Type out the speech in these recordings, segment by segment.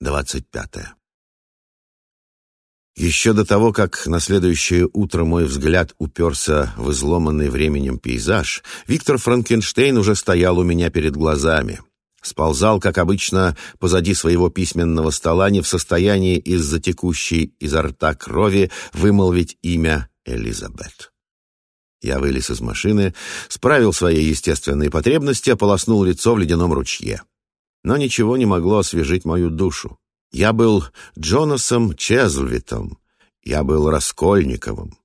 25. Еще до того, как на следующее утро мой взгляд уперся в изломанный временем пейзаж, Виктор Франкенштейн уже стоял у меня перед глазами. Сползал, как обычно, позади своего письменного стола, не в состоянии из-за текущей изо рта крови вымолвить имя Элизабет. Я вылез из машины, справил свои естественные потребности, ополоснул лицо в ледяном ручье но ничего не могло освежить мою душу. Я был Джонасом Чезлвитом, я был Раскольниковым.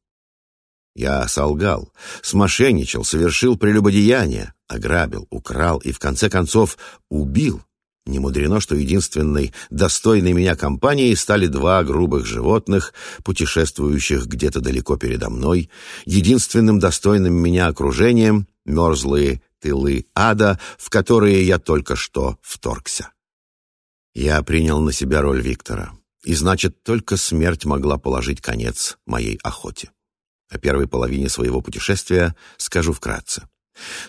Я солгал, смошенничал, совершил прелюбодеяние, ограбил, украл и, в конце концов, убил. Не мудрено, что единственной достойной меня компанией стали два грубых животных, путешествующих где-то далеко передо мной. Единственным достойным меня окружением — мерзлые тылы ада, в которые я только что вторгся. Я принял на себя роль Виктора, и значит, только смерть могла положить конец моей охоте. О первой половине своего путешествия скажу вкратце.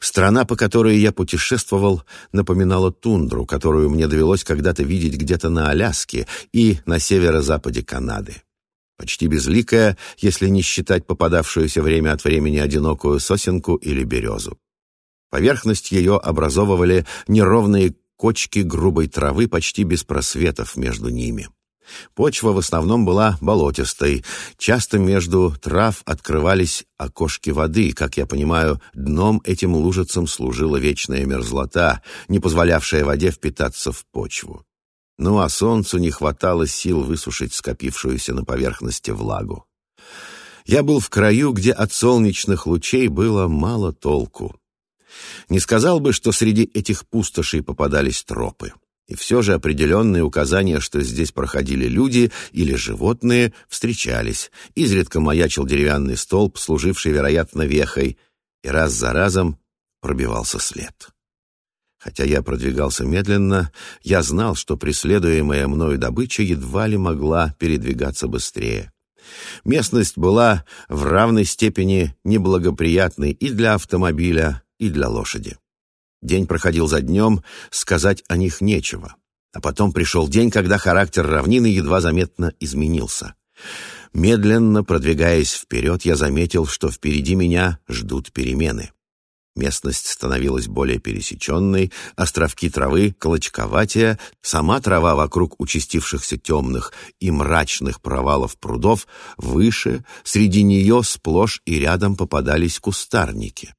Страна, по которой я путешествовал, напоминала тундру, которую мне довелось когда-то видеть где-то на Аляске и на северо-западе Канады. Почти безликая, если не считать попадавшуюся время от времени одинокую сосенку или березу. Поверхность ее образовывали неровные кочки грубой травы почти без просветов между ними. Почва в основном была болотистой. Часто между трав открывались окошки воды. Как я понимаю, дном этим лужицам служила вечная мерзлота, не позволявшая воде впитаться в почву. Ну а солнцу не хватало сил высушить скопившуюся на поверхности влагу. Я был в краю, где от солнечных лучей было мало толку. Не сказал бы, что среди этих пустошей попадались тропы. И все же определенные указания, что здесь проходили люди или животные, встречались. Изредка маячил деревянный столб, служивший, вероятно, вехой, и раз за разом пробивался след. Хотя я продвигался медленно, я знал, что преследуемая мною добыча едва ли могла передвигаться быстрее. Местность была в равной степени неблагоприятной и для автомобиля, и для лошади. День проходил за днем, сказать о них нечего. А потом пришел день, когда характер равнины едва заметно изменился. Медленно продвигаясь вперед, я заметил, что впереди меня ждут перемены. Местность становилась более пересеченной, островки травы колочковатее, сама трава вокруг участившихся темных и мрачных провалов прудов выше, среди нее сплошь и рядом попадались кустарники.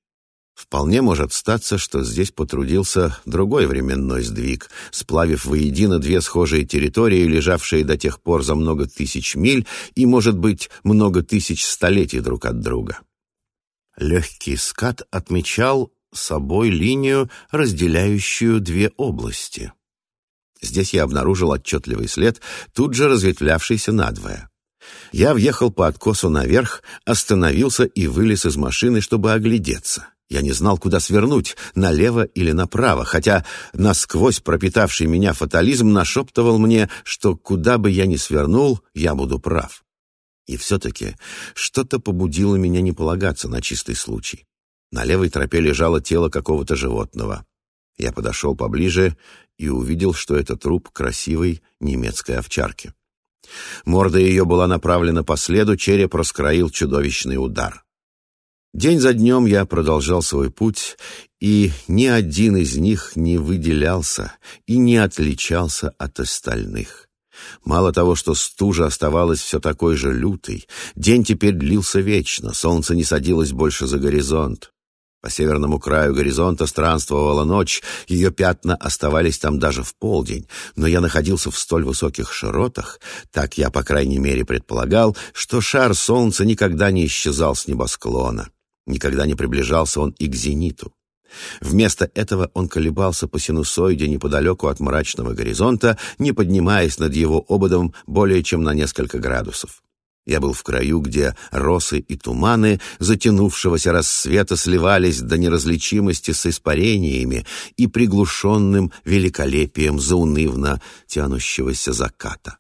Вполне может статься, что здесь потрудился другой временной сдвиг, сплавив воедино две схожие территории, лежавшие до тех пор за много тысяч миль и, может быть, много тысяч столетий друг от друга. Легкий скат отмечал собой линию, разделяющую две области. Здесь я обнаружил отчетливый след, тут же разветвлявшийся надвое. Я въехал по откосу наверх, остановился и вылез из машины, чтобы оглядеться. Я не знал, куда свернуть, налево или направо, хотя насквозь пропитавший меня фатализм нашептывал мне, что куда бы я ни свернул, я буду прав. И все-таки что-то побудило меня не полагаться на чистый случай. На левой тропе лежало тело какого-то животного. Я подошел поближе и увидел, что это труп красивой немецкой овчарки. Морда ее была направлена по следу, череп раскроил чудовищный удар. День за днем я продолжал свой путь, и ни один из них не выделялся и не отличался от остальных. Мало того, что стужа оставалась все такой же лютой, день теперь длился вечно, солнце не садилось больше за горизонт. По северному краю горизонта странствовала ночь, ее пятна оставались там даже в полдень, но я находился в столь высоких широтах, так я, по крайней мере, предполагал, что шар солнца никогда не исчезал с небосклона, никогда не приближался он и к зениту. Вместо этого он колебался по синусоиде неподалеку от мрачного горизонта, не поднимаясь над его ободом более чем на несколько градусов. Я был в краю, где росы и туманы затянувшегося рассвета сливались до неразличимости с испарениями и приглушенным великолепием заунывно тянущегося заката.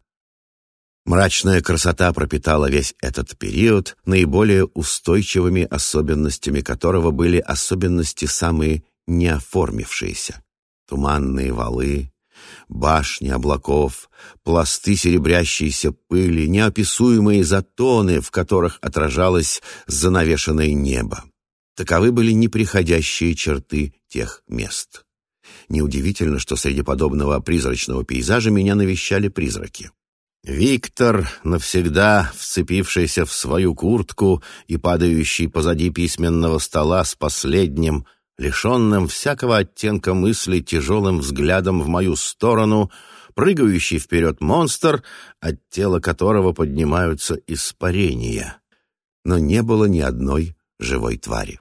Мрачная красота пропитала весь этот период, наиболее устойчивыми особенностями которого были особенности самые неоформившиеся. Туманные валы, башни облаков, пласты серебрящейся пыли, неописуемые затоны, в которых отражалось занавешенное небо. Таковы были неприходящие черты тех мест. Неудивительно, что среди подобного призрачного пейзажа меня навещали призраки. Виктор, навсегда вцепившийся в свою куртку и падающий позади письменного стола с последним, лишенным всякого оттенка мысли тяжелым взглядом в мою сторону, прыгающий вперед монстр, от тела которого поднимаются испарения. Но не было ни одной живой твари.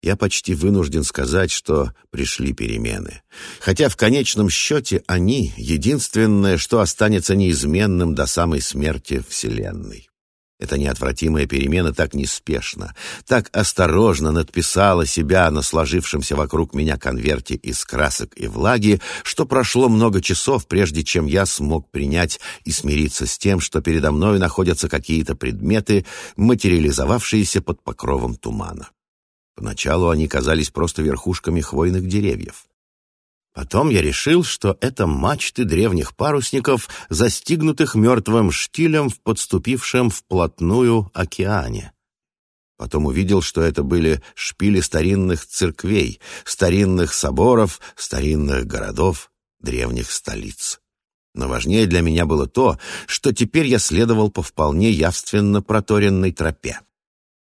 Я почти вынужден сказать, что пришли перемены. Хотя в конечном счете они — единственное, что останется неизменным до самой смерти Вселенной. Эта неотвратимая перемена так неспешно, так осторожно надписала себя на сложившемся вокруг меня конверте из красок и влаги, что прошло много часов, прежде чем я смог принять и смириться с тем, что передо мной находятся какие-то предметы, материализовавшиеся под покровом тумана. Поначалу они казались просто верхушками хвойных деревьев. Потом я решил, что это мачты древних парусников, застигнутых мертвым штилем в подступившем вплотную океане. Потом увидел, что это были шпили старинных церквей, старинных соборов, старинных городов, древних столиц. Но важнее для меня было то, что теперь я следовал по вполне явственно проторенной тропе.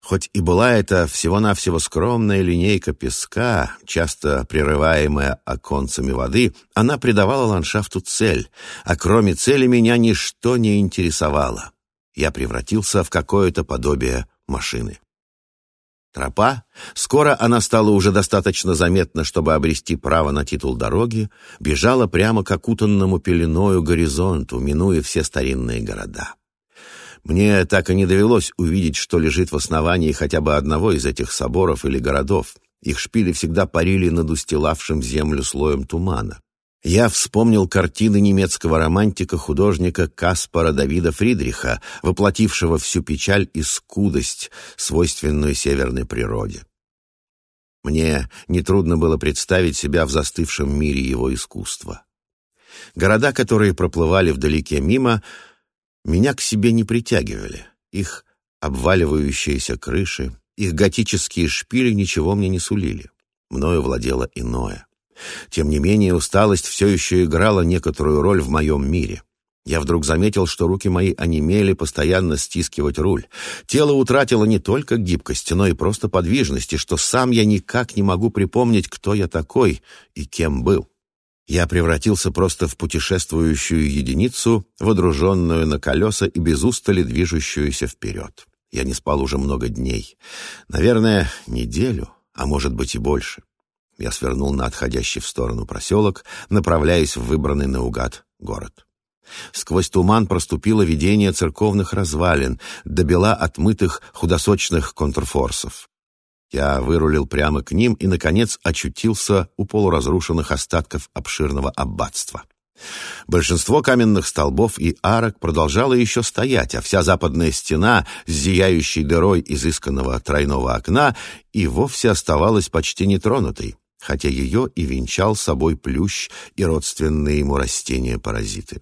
Хоть и была это всего-навсего скромная линейка песка, часто прерываемая оконцами воды, она придавала ландшафту цель, а кроме цели меня ничто не интересовало. Я превратился в какое-то подобие машины. Тропа, скоро она стала уже достаточно заметна, чтобы обрести право на титул дороги, бежала прямо к окутанному пеленою горизонту, минуя все старинные города. Мне так и не довелось увидеть, что лежит в основании хотя бы одного из этих соборов или городов. Их шпили всегда парили над устилавшим землю слоем тумана. Я вспомнил картины немецкого романтика-художника Каспара Давида Фридриха, воплотившего всю печаль и скудость, свойственную северной природе. Мне нетрудно было представить себя в застывшем мире его искусства. Города, которые проплывали вдалеке мимо, меня к себе не притягивали. Их обваливающиеся крыши, их готические шпили ничего мне не сулили. Мною владело иное. Тем не менее, усталость все еще играла некоторую роль в моем мире. Я вдруг заметил, что руки мои онемели постоянно стискивать руль. Тело утратило не только гибкость, но и просто подвижность, и что сам я никак не могу припомнить, кто я такой и кем был я превратился просто в путешествующую единицу, водруженную на колеса и без устали движущуюся вперед. Я не спал уже много дней. Наверное, неделю, а может быть и больше. Я свернул на отходящий в сторону проселок, направляясь в выбранный наугад город. Сквозь туман проступило видение церковных развалин, добела отмытых худосочных контрфорсов. Я вырулил прямо к ним и, наконец, очутился у полуразрушенных остатков обширного аббатства. Большинство каменных столбов и арок продолжало еще стоять, а вся западная стена с зияющей дырой изысканного тройного окна и вовсе оставалась почти нетронутой, хотя ее и венчал собой плющ и родственные ему растения-паразиты.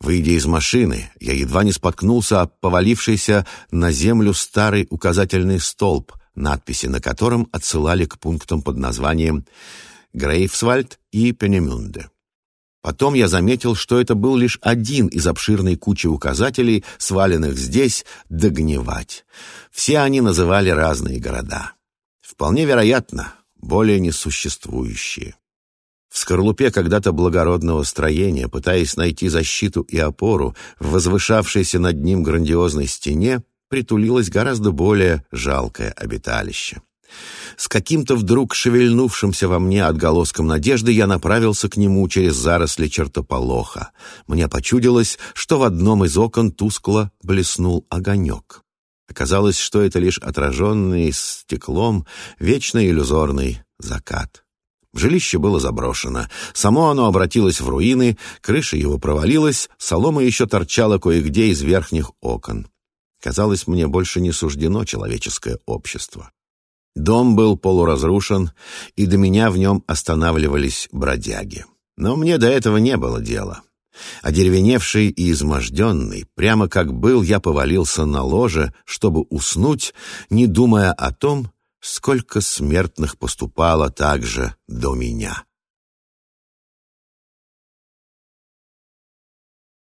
Выйдя из машины, я едва не споткнулся об повалившийся на землю старый указательный столб, надписи на котором отсылали к пунктам под названием «Грейфсвальд» и «Пенемюнде». Потом я заметил, что это был лишь один из обширной кучи указателей, сваленных здесь, догнивать. Все они называли разные города. Вполне вероятно, более несуществующие. В скорлупе когда-то благородного строения, пытаясь найти защиту и опору в возвышавшейся над ним грандиозной стене, притулилось гораздо более жалкое обиталище. С каким-то вдруг шевельнувшимся во мне отголоском надежды я направился к нему через заросли чертополоха. Мне почудилось, что в одном из окон тускло блеснул огонек. Оказалось, что это лишь отраженный стеклом вечно иллюзорный закат. Жилище было заброшено. Само оно обратилось в руины, крыша его провалилась, солома еще торчала кое-где из верхних окон. Казалось, мне больше не суждено человеческое общество. Дом был полуразрушен, и до меня в нем останавливались бродяги. Но мне до этого не было дела. Одеревеневший и изможденный, прямо как был, я повалился на ложе, чтобы уснуть, не думая о том, сколько смертных поступало также до меня.